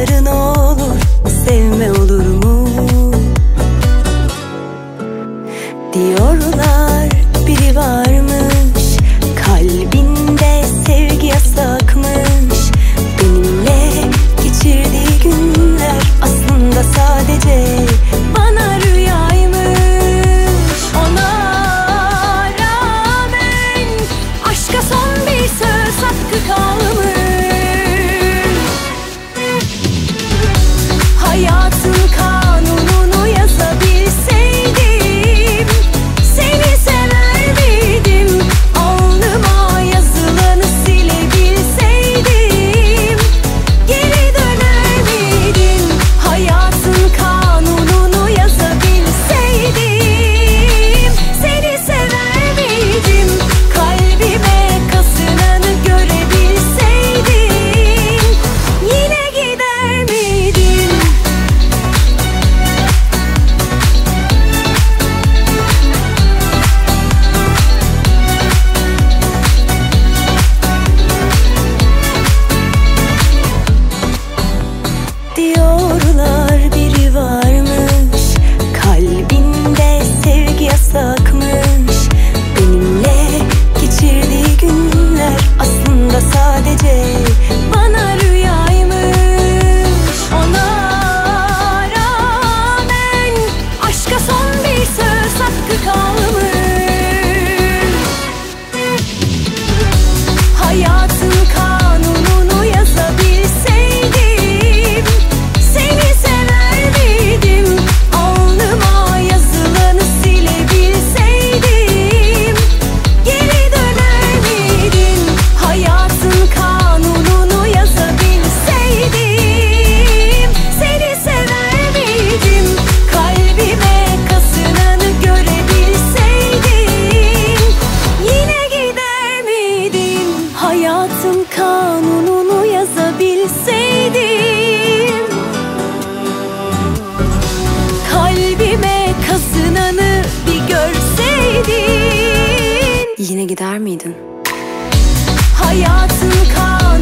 Rüyaların olur sevme olur mu? Diyorlar biri varmış kalbinde sevgi yasak 思考。survive yine gider miydin? Hayatın kal